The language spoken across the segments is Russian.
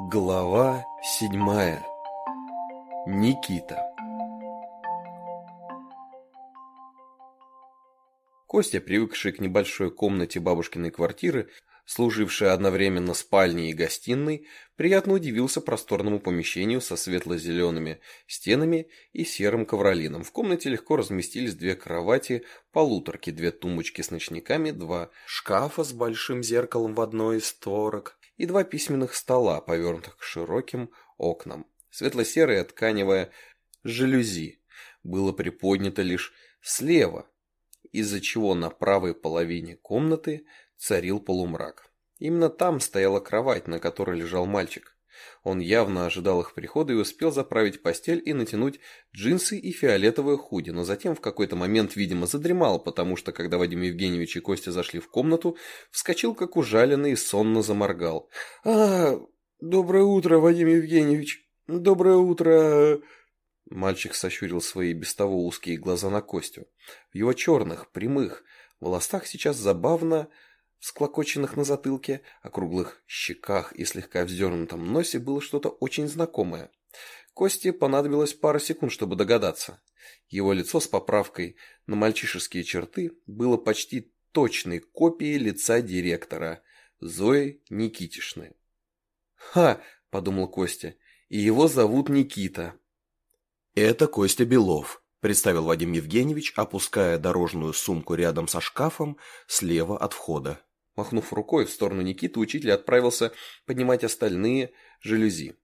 Глава седьмая. Никита. Костя, привыкший к небольшой комнате бабушкиной квартиры, служившей одновременно спальней и гостиной, приятно удивился просторному помещению со светло-зелеными стенами и серым ковролином. В комнате легко разместились две кровати, полуторки, две тумбочки с ночниками, два шкафа с большим зеркалом в одной из створок, и два письменных стола, повернутых к широким окнам. Светло-серое тканевое жалюзи было приподнято лишь слева, из-за чего на правой половине комнаты царил полумрак. Именно там стояла кровать, на которой лежал мальчик. Он явно ожидал их прихода и успел заправить постель и натянуть джинсы и фиолетовое худи, но затем в какой-то момент, видимо, задремал, потому что, когда Вадим Евгеньевич и Костя зашли в комнату, вскочил как ужаленный и сонно заморгал. «А, доброе утро, Вадим Евгеньевич! Доброе утро!» Мальчик сощурил свои без того узкие глаза на Костю. В его черных, прямых волосах сейчас забавно склокоченных на затылке, округлых щеках и слегка вздернутом носе было что-то очень знакомое. Косте понадобилось пара секунд, чтобы догадаться. Его лицо с поправкой на мальчишеские черты было почти точной копией лица директора, Зои Никитишны. «Ха!» – подумал Костя. «И его зовут Никита». «Это Костя Белов», – представил Вадим Евгеньевич, опуская дорожную сумку рядом со шкафом слева от входа. Махнув рукой в сторону Никиты, учитель отправился поднимать остальные жалюзи.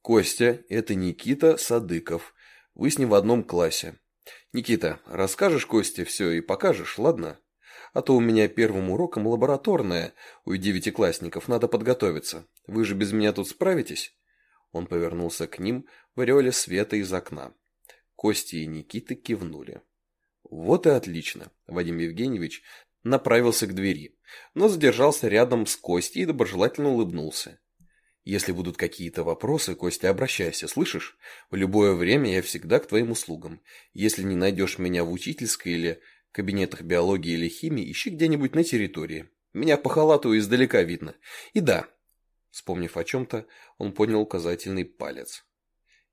«Костя, это Никита Садыков. Вы с ним в одном классе. Никита, расскажешь Косте все и покажешь, ладно? А то у меня первым уроком лабораторная, у девятиклассников надо подготовиться. Вы же без меня тут справитесь?» Он повернулся к ним в ореоле света из окна. Костя и Никита кивнули. «Вот и отлично!» Вадим Евгеньевич направился к двери, но задержался рядом с Костей и доброжелательно улыбнулся. «Если будут какие-то вопросы, Костя, обращайся, слышишь? В любое время я всегда к твоим услугам. Если не найдешь меня в учительской или кабинетах биологии или химии, ищи где-нибудь на территории. Меня по халату издалека видно. И да...» Вспомнив о чем-то, он поднял указательный палец.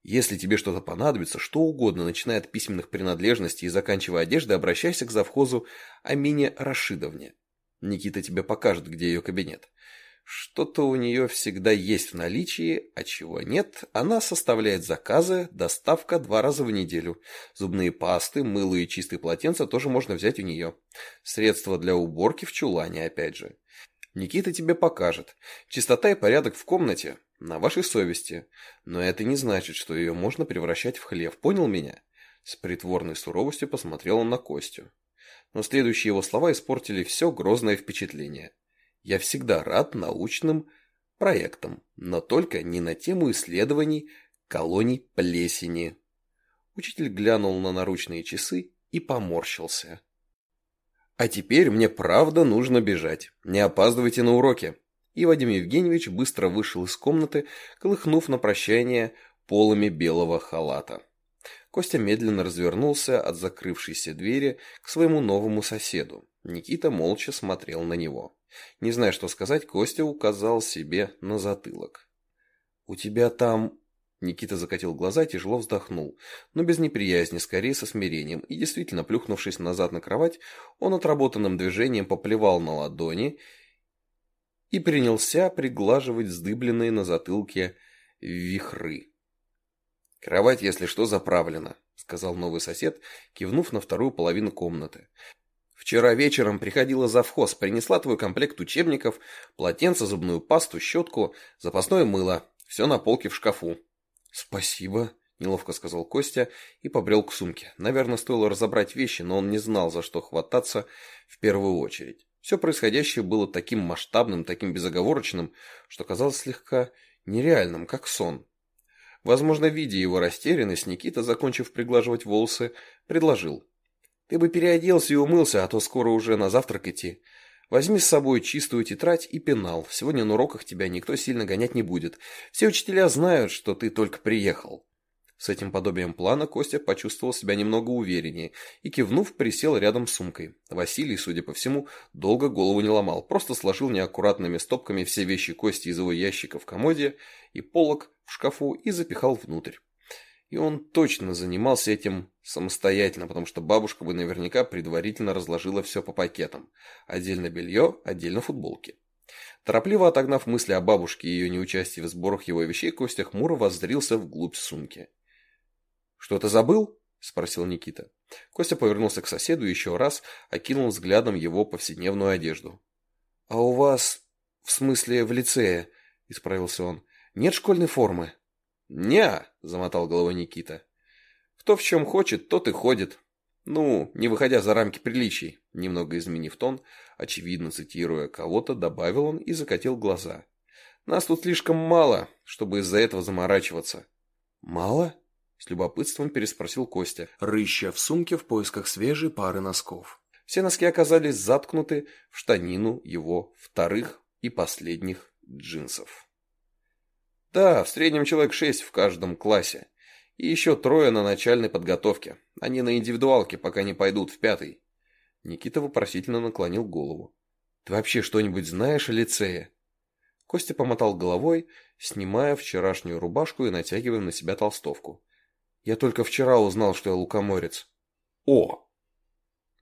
Если тебе что-то понадобится, что угодно, начиная от письменных принадлежностей и заканчивая одеждой, обращайся к завхозу Амине Рашидовне. Никита тебе покажет, где ее кабинет. Что-то у нее всегда есть в наличии, а чего нет, она составляет заказы, доставка два раза в неделю. Зубные пасты, мыло и чистые полотенца тоже можно взять у нее. Средства для уборки в чулане, опять же. Никита тебе покажет. Чистота и порядок в комнате на вашей совести. Но это не значит, что ее можно превращать в хлев. Понял меня? С притворной суровостью посмотрел он на Костю. Но следующие его слова испортили все грозное впечатление. Я всегда рад научным проектам, но только не на тему исследований колоний плесени. Учитель глянул на наручные часы и поморщился. А теперь мне правда нужно бежать. Не опаздывайте на уроки. И Вадим Евгеньевич быстро вышел из комнаты, колыхнув на прощание полами белого халата. Костя медленно развернулся от закрывшейся двери к своему новому соседу. Никита молча смотрел на него. Не зная, что сказать, Костя указал себе на затылок. «У тебя там Никита закатил глаза и тяжело вздохнул, но без неприязни, скорее со смирением, и действительно, плюхнувшись назад на кровать, он отработанным движением поплевал на ладони и принялся приглаживать вздыбленные на затылке вихры. «Кровать, если что, заправлена», — сказал новый сосед, кивнув на вторую половину комнаты. «Вчера вечером приходила завхоз, принесла твой комплект учебников, полотенце, зубную пасту, щетку, запасное мыло. Все на полке в шкафу». «Спасибо», — неловко сказал Костя и побрел к сумке. Наверное, стоило разобрать вещи, но он не знал, за что хвататься в первую очередь. Все происходящее было таким масштабным, таким безоговорочным, что казалось слегка нереальным, как сон. Возможно, видя его растерянность, Никита, закончив приглаживать волосы, предложил. «Ты бы переоделся и умылся, а то скоро уже на завтрак идти. Возьми с собой чистую тетрадь и пенал. Сегодня на уроках тебя никто сильно гонять не будет. Все учителя знают, что ты только приехал. С этим подобием плана Костя почувствовал себя немного увереннее и, кивнув, присел рядом с сумкой. Василий, судя по всему, долго голову не ломал, просто сложил неаккуратными стопками все вещи Кости из его ящика в комоде и полок в шкафу и запихал внутрь. И он точно занимался этим самостоятельно, потому что бабушка бы наверняка предварительно разложила все по пакетам. Отдельно белье, отдельно футболки. Торопливо отогнав мысли о бабушке и ее неучастии в сборах его вещей, Костя хмуро воззрился вглубь сумки. «Что-то забыл?» – спросил Никита. Костя повернулся к соседу еще раз окинул взглядом его повседневную одежду. «А у вас, в смысле в лицее, – исправился он, – нет школьной формы?» «Не-а», замотал головой Никита. «Кто в чем хочет, тот и ходит. Ну, не выходя за рамки приличий», немного изменив тон, очевидно цитируя кого-то, добавил он и закатил глаза. «Нас тут слишком мало, чтобы из-за этого заморачиваться». «Мало?» С любопытством переспросил Костя, рыща в сумке в поисках свежей пары носков. Все носки оказались заткнуты в штанину его вторых и последних джинсов. Да, в среднем человек шесть в каждом классе. И еще трое на начальной подготовке. Они на индивидуалке, пока не пойдут в пятый. Никита вопросительно наклонил голову. «Ты вообще что-нибудь знаешь о лицее?» Костя помотал головой, снимая вчерашнюю рубашку и натягивая на себя толстовку. Я только вчера узнал, что я лукоморец. О!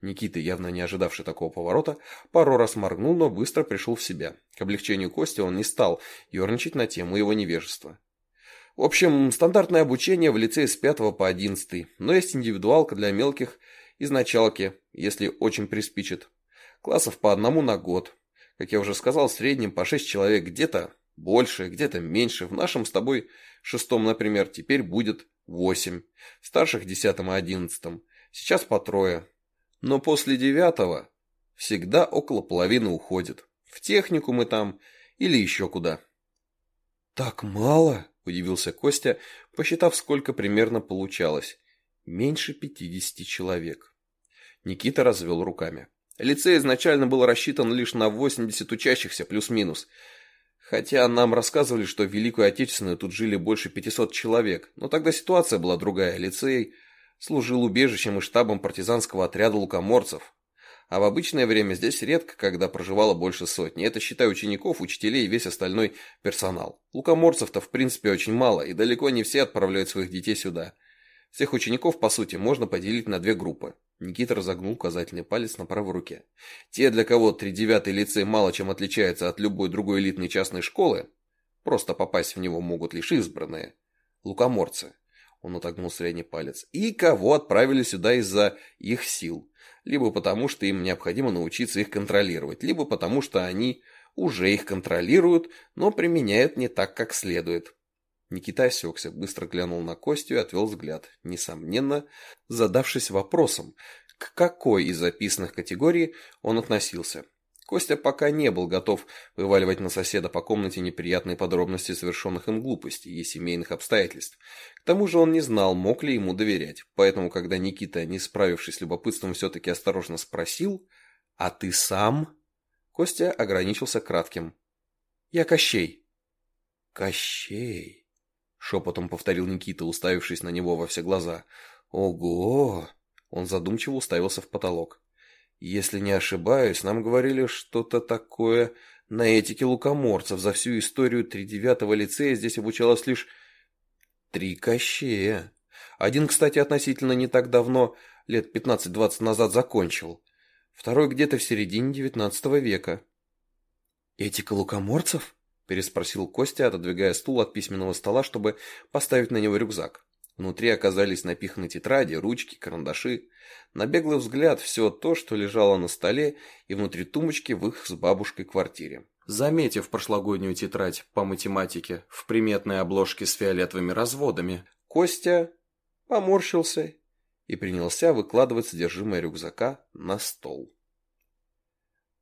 Никита, явно не ожидавший такого поворота, пару раз моргнул, но быстро пришел в себя. К облегчению Кости он не стал ерничать на тему его невежества. В общем, стандартное обучение в лицее с 5 по 11, но есть индивидуалка для мелких из началки, если очень приспичит. Классов по одному на год. Как я уже сказал, в среднем по 6 человек где-то больше, где-то меньше. В нашем с тобой шестом, например, теперь будет восемь, старших десятом и одиннадцатом, сейчас по трое. Но после девятого всегда около половины уходит. В технику мы там или еще куда. «Так мало?» – удивился Костя, посчитав, сколько примерно получалось. Меньше пятидесяти человек. Никита развел руками. Лицей изначально был рассчитан лишь на 80 учащихся, плюс-минус – Хотя нам рассказывали, что в Великую Отечественную тут жили больше 500 человек, но тогда ситуация была другая. Лицей служил убежищем и штабом партизанского отряда лукоморцев. А в обычное время здесь редко, когда проживало больше сотни. Это считая учеников, учителей и весь остальной персонал. Лукоморцев-то в принципе очень мало, и далеко не все отправляют своих детей сюда. Всех учеников, по сути, можно поделить на две группы. Никита разогнул указательный палец на правой руке. Те, для кого тридевятый лицей мало чем отличается от любой другой элитной частной школы, просто попасть в него могут лишь избранные. Лукоморцы. Он отогнул средний палец. И кого отправили сюда из-за их сил. Либо потому, что им необходимо научиться их контролировать, либо потому, что они уже их контролируют, но применяют не так, как следует. Никита осекся, быстро глянул на Костю и отвел взгляд, несомненно, задавшись вопросом, к какой из записанных категорий он относился. Костя пока не был готов вываливать на соседа по комнате неприятные подробности совершенных им глупостей и семейных обстоятельств. К тому же он не знал, мог ли ему доверять. Поэтому, когда Никита, не справившись с любопытством, все-таки осторожно спросил «А ты сам?» Костя ограничился кратким «Я Кощей». «Кощей?» Шепотом повторил Никита, уставившись на него во все глаза. «Ого!» Он задумчиво уставился в потолок. «Если не ошибаюсь, нам говорили что-то такое на этике лукоморцев. За всю историю тридевятого лицея здесь обучалось лишь три кощея. Один, кстати, относительно не так давно, лет пятнадцать-двадцать назад, закончил. Второй где-то в середине девятнадцатого века». «Этика лукоморцев?» Переспросил Костя, отодвигая стул от письменного стола, чтобы поставить на него рюкзак. Внутри оказались напиханы тетради, ручки, карандаши. На беглый взгляд все то, что лежало на столе и внутри тумбочки в их с бабушкой квартире. Заметив прошлогоднюю тетрадь по математике в приметной обложке с фиолетовыми разводами, Костя поморщился и принялся выкладывать содержимое рюкзака на стол.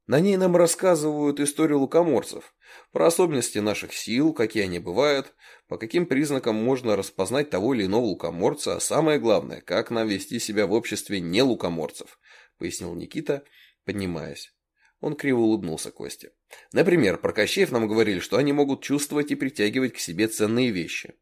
На ней нам рассказывают историю лукоморцев, про особенности наших сил, какие они бывают, по каким признакам можно распознать того или иного лукоморца, а самое главное, как нам вести себя в обществе не лукоморцев, пояснил Никита, поднимаясь. Он криво улыбнулся Косте. Например, про Кощеев нам говорили, что они могут чувствовать и притягивать к себе ценные вещи.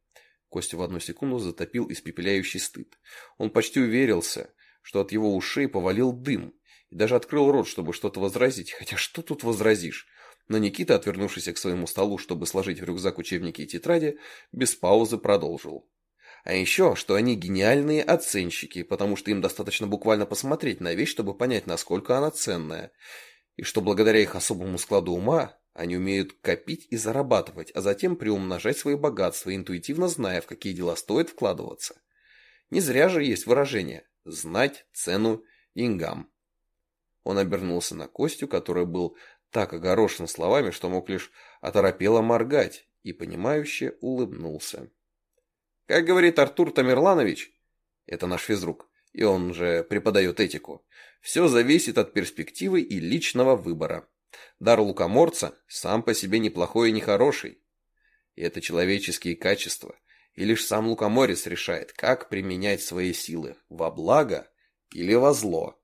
Костя в одну секунду затопил испепеляющий стыд. Он почти уверился, что от его ушей повалил дым, и даже открыл рот, чтобы что-то возразить. Хотя что тут возразишь? Но Никита, отвернувшийся к своему столу, чтобы сложить в рюкзак учебники и тетради, без паузы продолжил. А еще, что они гениальные оценщики, потому что им достаточно буквально посмотреть на вещь, чтобы понять, насколько она ценная. И что благодаря их особому складу ума, они умеют копить и зарабатывать, а затем приумножать свои богатства, интуитивно зная, в какие дела стоит вкладываться. Не зря же есть выражение «знать цену деньгам». Он обернулся на Костю, который был так огорошен словами, что мог лишь оторопело моргать, и понимающе улыбнулся. Как говорит Артур Тамерланович, это наш физрук, и он же преподает этику, все зависит от перспективы и личного выбора. Дар лукоморца сам по себе неплохой и нехороший. И это человеческие качества, и лишь сам лукоморец решает, как применять свои силы, во благо или во зло.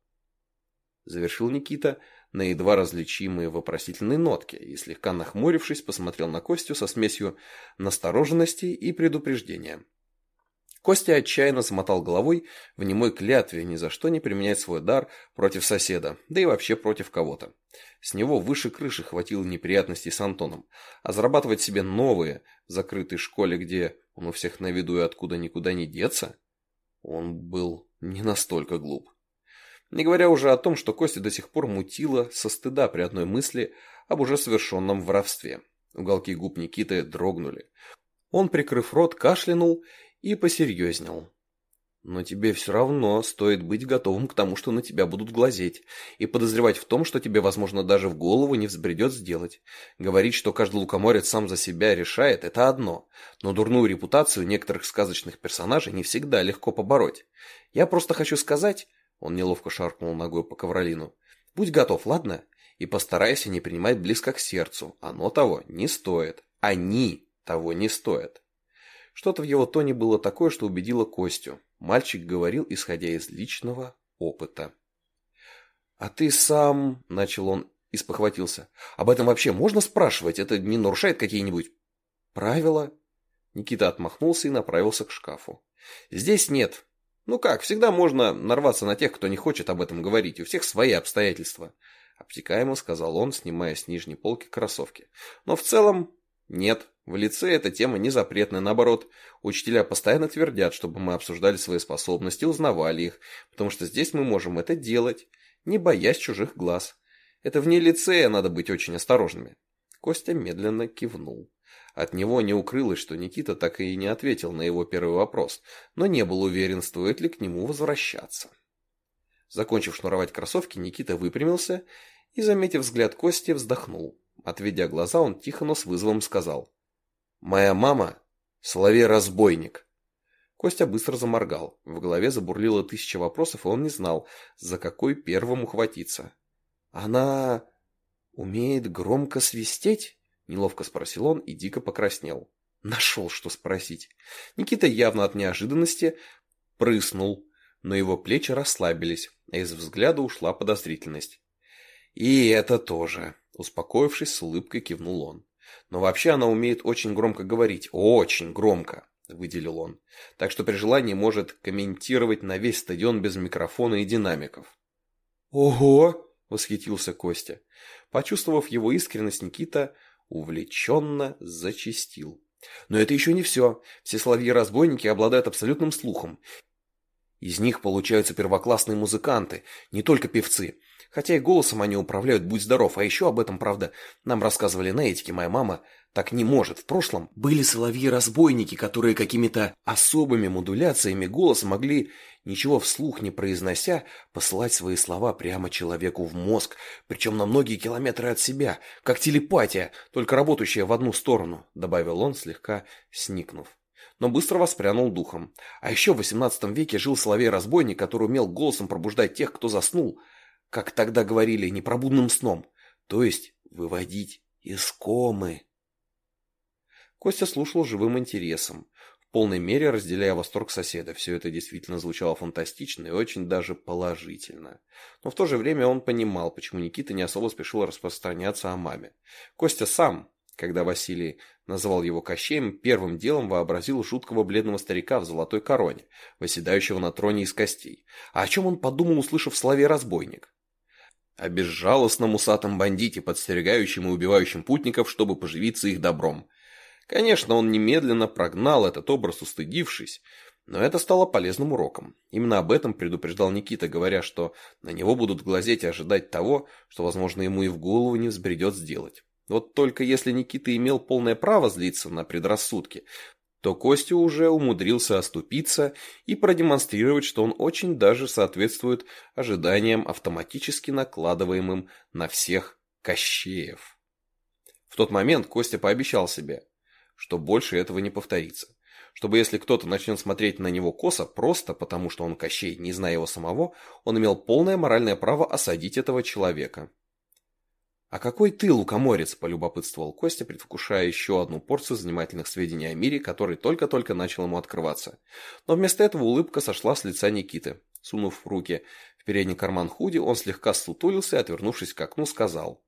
Завершил Никита, на едва различимые вопросительные нотки и, слегка нахмурившись, посмотрел на Костю со смесью настороженности и предупреждения. Костя отчаянно замотал головой в немой клятве ни за что не применять свой дар против соседа, да и вообще против кого-то. С него выше крыши хватило неприятностей с Антоном, а зарабатывать себе новые в закрытой школе, где он у всех на виду и откуда никуда не деться, он был не настолько глуп. Не говоря уже о том, что Костя до сих пор мутило со стыда при одной мысли об уже совершенном воровстве. Уголки губ Никиты дрогнули. Он, прикрыв рот, кашлянул и посерьезнел. Но тебе все равно стоит быть готовым к тому, что на тебя будут глазеть, и подозревать в том, что тебе, возможно, даже в голову не взбредет сделать. Говорить, что каждый лукоморец сам за себя решает, это одно, но дурную репутацию некоторых сказочных персонажей не всегда легко побороть. Я просто хочу сказать, он неловко шаркнул ногой по ковролину. «Будь готов, ладно? И постарайся не принимать близко к сердцу. Оно того не стоит. Они того не стоят». Что-то в его тоне было такое, что убедило Костю. Мальчик говорил, исходя из личного опыта. «А ты сам...» — начал он и спохватился. «Об этом вообще можно спрашивать? Это не нарушает какие-нибудь правила?» Никита отмахнулся и направился к шкафу. «Здесь нет. Ну как, всегда можно нарваться на тех, кто не хочет об этом говорить. У всех свои обстоятельства. Обтекаемо сказал он, снимая с нижней полки кроссовки. Но в целом нет. В лице эта тема не запретная, наоборот. Учителя постоянно твердят, чтобы мы обсуждали свои способности, узнавали их, потому что здесь мы можем это делать, не боясь чужих глаз. Это вне лицея надо быть очень осторожными. Костя медленно кивнул. От него не укрылось, что Никита так и не ответил на его первый вопрос, но не был уверен, стоит ли к нему возвращаться. Закончив шнуровать кроссовки, Никита выпрямился и, заметив взгляд Кости, вздохнул. Отведя глаза, он тихо, но с вызовом сказал. «Моя мама — соловей-разбойник». Костя быстро заморгал. В голове забурлило тысяча вопросов, и он не знал, за какой первым ухватиться. «Она умеет громко свистеть?» Неловко спросил он и дико покраснел. Нашел, что спросить. Никита явно от неожиданности прыснул, но его плечи расслабились, а из взгляда ушла подозрительность. «И это тоже», — успокоившись, с улыбкой кивнул он. «Но вообще она умеет очень громко говорить, очень громко», — выделил он. «Так что при желании может комментировать на весь стадион без микрофона и динамиков». «Ого!» — восхитился Костя. Почувствовав его искренность, Никита увлеченно зачистил. Но это еще не все. Все соловьи-разбойники обладают абсолютным слухом. Из них получаются первоклассные музыканты, не только певцы. Хотя и голосом они управляют, будь здоров. А еще об этом, правда, нам рассказывали на этике моя мама. Так не может. В прошлом были соловьи-разбойники, которые какими-то особыми модуляциями голоса могли ничего вслух не произнося, посылать свои слова прямо человеку в мозг, причем на многие километры от себя, как телепатия, только работающая в одну сторону, добавил он, слегка сникнув. Но быстро воспрянул духом. А еще в XVIII веке жил соловей-разбойник, который умел голосом пробуждать тех, кто заснул, как тогда говорили, непробудным сном, то есть выводить из комы. Костя слушал живым интересом в полной мере разделяя восторг соседа. Все это действительно звучало фантастично и очень даже положительно. Но в то же время он понимал, почему Никита не особо спешил распространяться о маме. Костя сам, Когда Василий назвал его Кощеем, первым делом вообразил жуткого бледного старика в золотой короне, восседающего на троне из костей. А о чем он подумал, услышав в слове «разбойник»? О безжалостном усатом бандите, подстерегающем и убивающем путников, чтобы поживиться их добром. Конечно, он немедленно прогнал этот образ, устыдившись, но это стало полезным уроком. Именно об этом предупреждал Никита, говоря, что на него будут глазеть и ожидать того, что, возможно, ему и в голову не взбредет сделать. Вот только если Никита имел полное право злиться на предрассудки, то Костя уже умудрился оступиться и продемонстрировать, что он очень даже соответствует ожиданиям, автоматически накладываемым на всех Кощеев. В тот момент Костя пообещал себе, что больше этого не повторится. Чтобы если кто-то начнет смотреть на него косо, просто потому что он Кощей, не зная его самого, он имел полное моральное право осадить этого человека. «А какой ты, лукоморец?» – полюбопытствовал Костя, предвкушая еще одну порцию занимательных сведений о мире, который только-только начал ему открываться. Но вместо этого улыбка сошла с лица Никиты. Сунув руки в передний карман худи, он слегка сутулился и, отвернувшись к окну, сказал.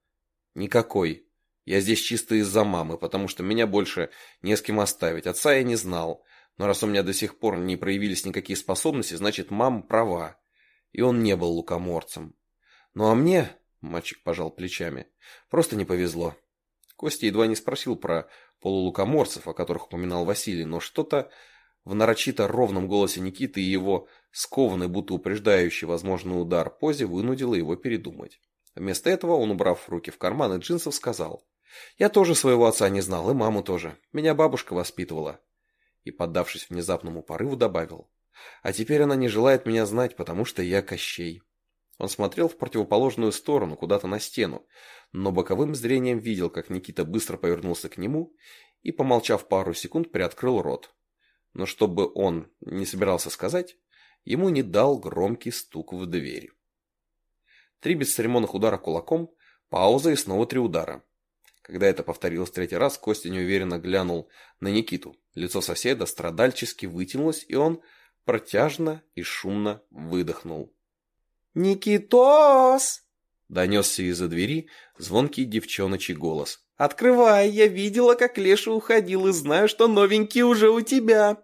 «Никакой. Я здесь чисто из-за мамы, потому что меня больше не с кем оставить. Отца я не знал. Но раз у меня до сих пор не проявились никакие способности, значит, мама права. И он не был лукоморцем. Ну а мне, Мальчик пожал плечами. Просто не повезло. Костя едва не спросил про полулукоморцев, о которых упоминал Василий, но что-то в нарочито ровном голосе Никиты и его скованный, будто упреждающий возможный удар позе вынудило его передумать. Вместо этого он, убрав руки в карманы джинсов, сказал. «Я тоже своего отца не знал, и маму тоже. Меня бабушка воспитывала». И, поддавшись внезапному порыву, добавил. «А теперь она не желает меня знать, потому что я Кощей». Он смотрел в противоположную сторону, куда-то на стену, но боковым зрением видел, как Никита быстро повернулся к нему и, помолчав пару секунд, приоткрыл рот. Но чтобы он не собирался сказать, ему не дал громкий стук в дверь. Три бесцеремонных удара кулаком, пауза и снова три удара. Когда это повторилось третий раз, Костя неуверенно глянул на Никиту. Лицо соседа страдальчески вытянулось, и он протяжно и шумно выдохнул. «Никитос!» — донесся из-за двери звонкий девчоночий голос. «Открывай, я видела, как Леша уходил и знаю, что новенький уже у тебя!»